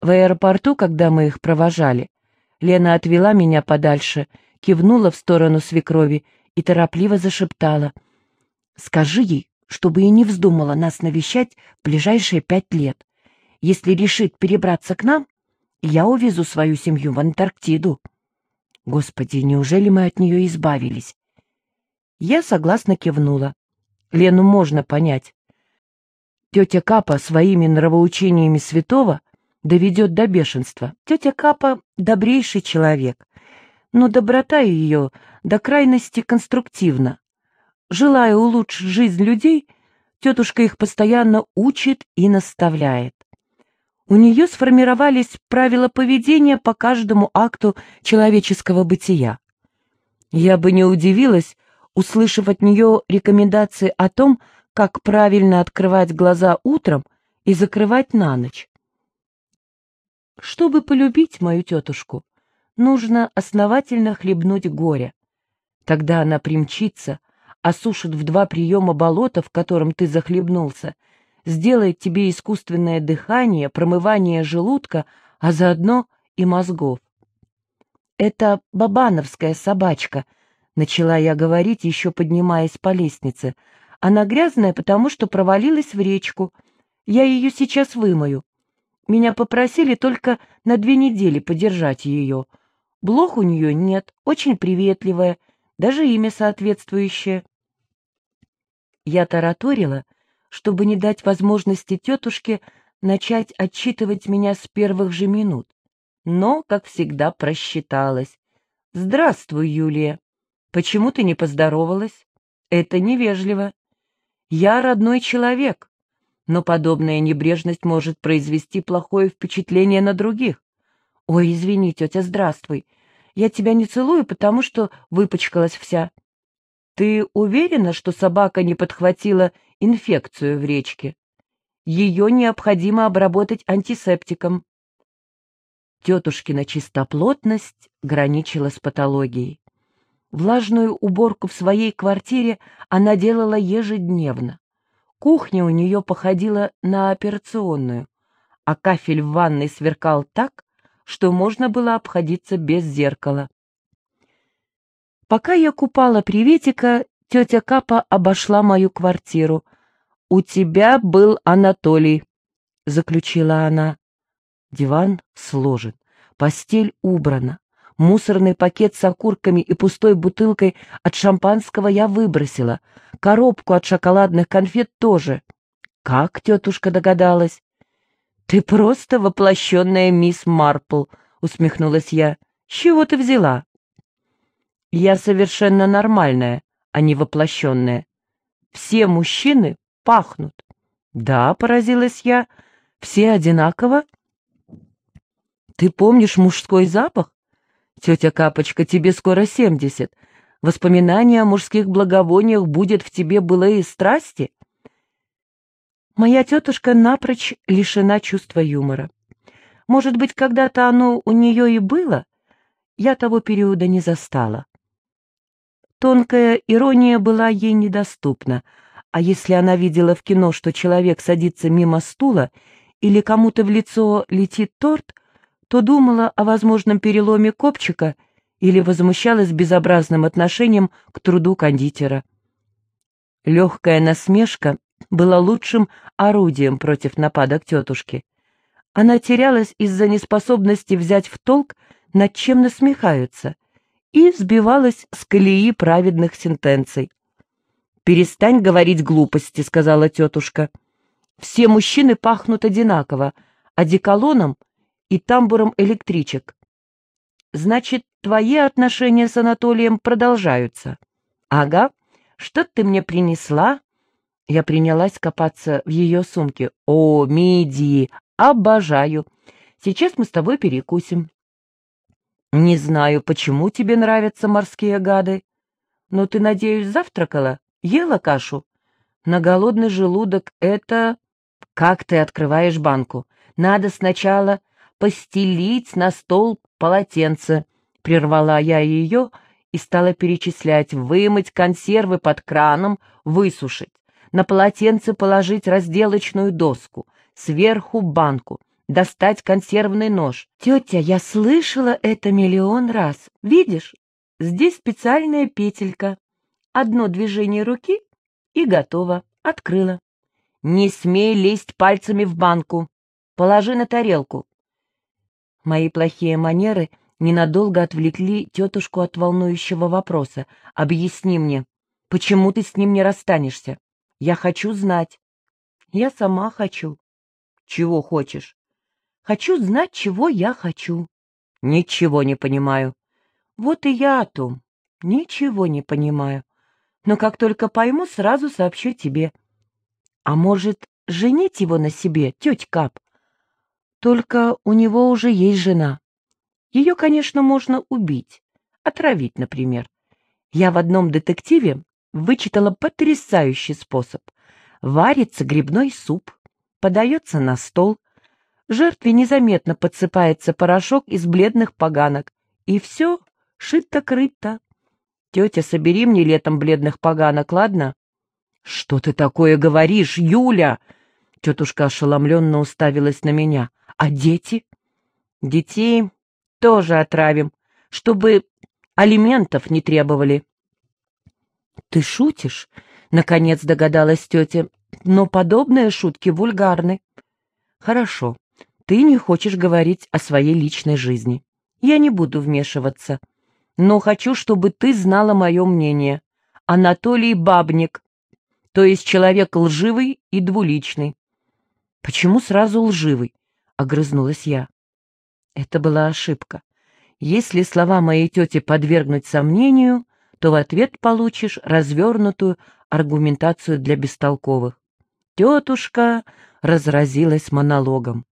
В аэропорту, когда мы их провожали, Лена отвела меня подальше, кивнула в сторону свекрови и торопливо зашептала. «Скажи ей, чтобы и не вздумала нас навещать в ближайшие пять лет. Если решит перебраться к нам, я увезу свою семью в Антарктиду». Господи, неужели мы от нее избавились? Я согласно кивнула. Лену можно понять. Тетя Капа своими нравоучениями святого доведет до бешенства. Тетя Капа — добрейший человек, но доброта ее до крайности конструктивна. Желая улучшить жизнь людей, тетушка их постоянно учит и наставляет. У нее сформировались правила поведения по каждому акту человеческого бытия. Я бы не удивилась, услышав от нее рекомендации о том, как правильно открывать глаза утром и закрывать на ночь. Чтобы полюбить мою тетушку, нужно основательно хлебнуть горе. Тогда она примчится, осушит в два приема болото, в котором ты захлебнулся, сделает тебе искусственное дыхание, промывание желудка, а заодно и мозгов. «Это бабановская собачка», — начала я говорить, еще поднимаясь по лестнице. «Она грязная, потому что провалилась в речку. Я ее сейчас вымою. Меня попросили только на две недели подержать ее. Блох у нее нет, очень приветливая, даже имя соответствующее». Я тараторила, — чтобы не дать возможности тетушке начать отчитывать меня с первых же минут. Но, как всегда, просчиталась. «Здравствуй, Юлия. Почему ты не поздоровалась? Это невежливо. Я родной человек, но подобная небрежность может произвести плохое впечатление на других. Ой, извини, тетя, здравствуй. Я тебя не целую, потому что выпачкалась вся. Ты уверена, что собака не подхватила инфекцию в речке. Ее необходимо обработать антисептиком. Тетушкина чистоплотность граничила с патологией. Влажную уборку в своей квартире она делала ежедневно. Кухня у нее походила на операционную, а кафель в ванной сверкал так, что можно было обходиться без зеркала. Пока я купала приветика, тетя Капа обошла мою квартиру. «У тебя был Анатолий», — заключила она. Диван сложен, постель убрана, мусорный пакет с окурками и пустой бутылкой от шампанского я выбросила, коробку от шоколадных конфет тоже. Как тетушка догадалась? «Ты просто воплощенная мисс Марпл», — усмехнулась я. «С чего ты взяла?» «Я совершенно нормальная», а не воплощенное. Все мужчины пахнут. Да, поразилась я, все одинаково. Ты помнишь мужской запах? Тетя Капочка, тебе скоро семьдесят. Воспоминания о мужских благовониях будет в тебе былые страсти? Моя тетушка напрочь лишена чувства юмора. Может быть, когда-то оно у нее и было, я того периода не застала. Тонкая ирония была ей недоступна, а если она видела в кино, что человек садится мимо стула или кому-то в лицо летит торт, то думала о возможном переломе копчика или возмущалась безобразным отношением к труду кондитера. Легкая насмешка была лучшим орудием против нападок тетушки. Она терялась из-за неспособности взять в толк, над чем насмехаются — и сбивалась с колеи праведных сентенций. «Перестань говорить глупости», — сказала тетушка. «Все мужчины пахнут одинаково, одеколоном и тамбуром электричек. Значит, твои отношения с Анатолием продолжаются?» «Ага. Что ты мне принесла?» Я принялась копаться в ее сумке. «О, мидии! Обожаю! Сейчас мы с тобой перекусим. «Не знаю, почему тебе нравятся морские гады. Но ты, надеюсь, завтракала? Ела кашу? На голодный желудок это... Как ты открываешь банку? Надо сначала постелить на стол полотенце». Прервала я ее и стала перечислять, вымыть консервы под краном, высушить, на полотенце положить разделочную доску, сверху банку, достать консервный нож. Тетя, я слышала это миллион раз. Видишь, здесь специальная петелька. Одно движение руки и готово. Открыла. Не смей лезть пальцами в банку. Положи на тарелку. Мои плохие манеры ненадолго отвлекли тетушку от волнующего вопроса. Объясни мне, почему ты с ним не расстанешься? Я хочу знать. Я сама хочу. Чего хочешь? Хочу знать, чего я хочу. Ничего не понимаю. Вот и я о том. Ничего не понимаю. Но как только пойму, сразу сообщу тебе. А может, женить его на себе, тетя Кап? Только у него уже есть жена. Ее, конечно, можно убить, отравить, например. Я в одном детективе вычитала потрясающий способ. Варится грибной суп, подается на стол, жертве незаметно подсыпается порошок из бледных поганок, и все шито-крыто. Тетя, собери мне летом бледных поганок, ладно? Что ты такое говоришь, Юля? Тетушка ошеломленно уставилась на меня. А дети? Детей тоже отравим, чтобы алиментов не требовали. Ты шутишь? Наконец догадалась тетя. Но подобные шутки вульгарны. Хорошо, ты не хочешь говорить о своей личной жизни. Я не буду вмешиваться. Но хочу, чтобы ты знала мое мнение. Анатолий Бабник, то есть человек лживый и двуличный. Почему сразу лживый? Огрызнулась я. Это была ошибка. Если слова моей тети подвергнуть сомнению, то в ответ получишь развернутую аргументацию для бестолковых. Тетушка разразилась монологом.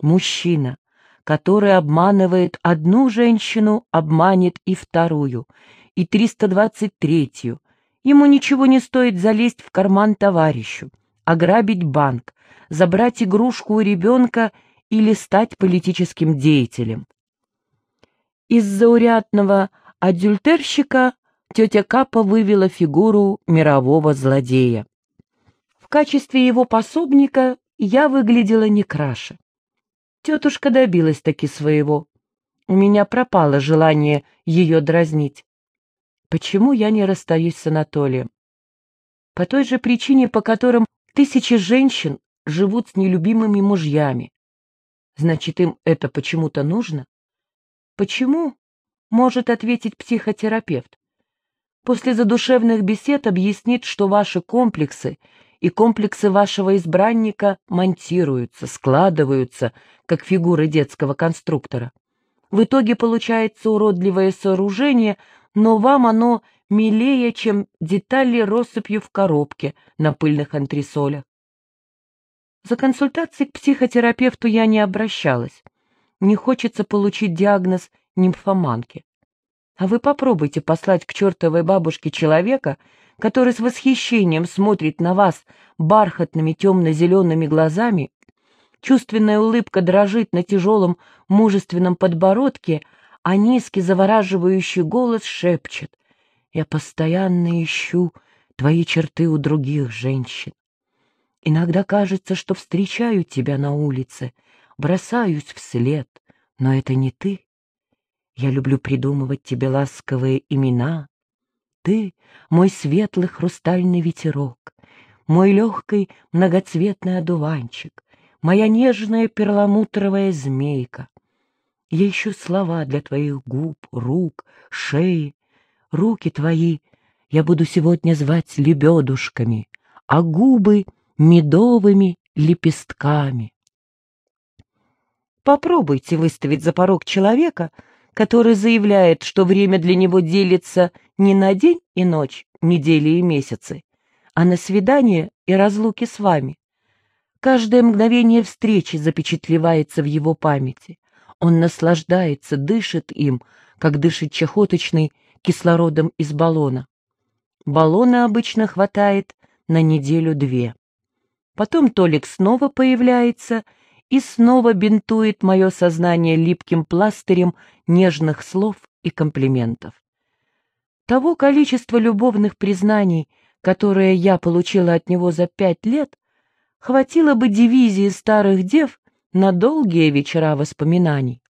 Мужчина, который обманывает одну женщину, обманет и вторую, и триста двадцать третью. Ему ничего не стоит залезть в карман товарищу, ограбить банк, забрать игрушку у ребенка или стать политическим деятелем. Из заурядного адюльтерщика тетя Капа вывела фигуру мирового злодея. В качестве его пособника я выглядела не краше. Тетушка добилась таки своего. У меня пропало желание ее дразнить. Почему я не расстаюсь с Анатолием? По той же причине, по которым тысячи женщин живут с нелюбимыми мужьями, Значит, им это почему-то нужно? Почему? Может ответить психотерапевт. После задушевных бесед объяснит, что ваши комплексы и комплексы вашего избранника монтируются, складываются, как фигуры детского конструктора. В итоге получается уродливое сооружение, но вам оно милее, чем детали россыпью в коробке на пыльных антресолях. За консультацией к психотерапевту я не обращалась. Не хочется получить диагноз нимфоманки. А вы попробуйте послать к чертовой бабушке человека, который с восхищением смотрит на вас бархатными темно-зелеными глазами, чувственная улыбка дрожит на тяжелом мужественном подбородке, а низкий завораживающий голос шепчет «Я постоянно ищу твои черты у других женщин». Иногда кажется, что встречаю тебя на улице, бросаюсь вслед, но это не ты. Я люблю придумывать тебе ласковые имена. Ты — мой светлый хрустальный ветерок, мой легкий многоцветный одуванчик, моя нежная перламутровая змейка. Я ищу слова для твоих губ, рук, шеи. Руки твои я буду сегодня звать лебедушками, а губы — медовыми лепестками. Попробуйте выставить за порог человека, который заявляет, что время для него делится не на день и ночь, недели и месяцы, а на свидание и разлуки с вами. Каждое мгновение встречи запечатлевается в его памяти. Он наслаждается, дышит им, как дышит чахоточный кислородом из баллона. Баллона обычно хватает на неделю-две. Потом Толик снова появляется и снова бинтует мое сознание липким пластырем нежных слов и комплиментов. Того количества любовных признаний, которое я получила от него за пять лет, хватило бы дивизии старых дев на долгие вечера воспоминаний.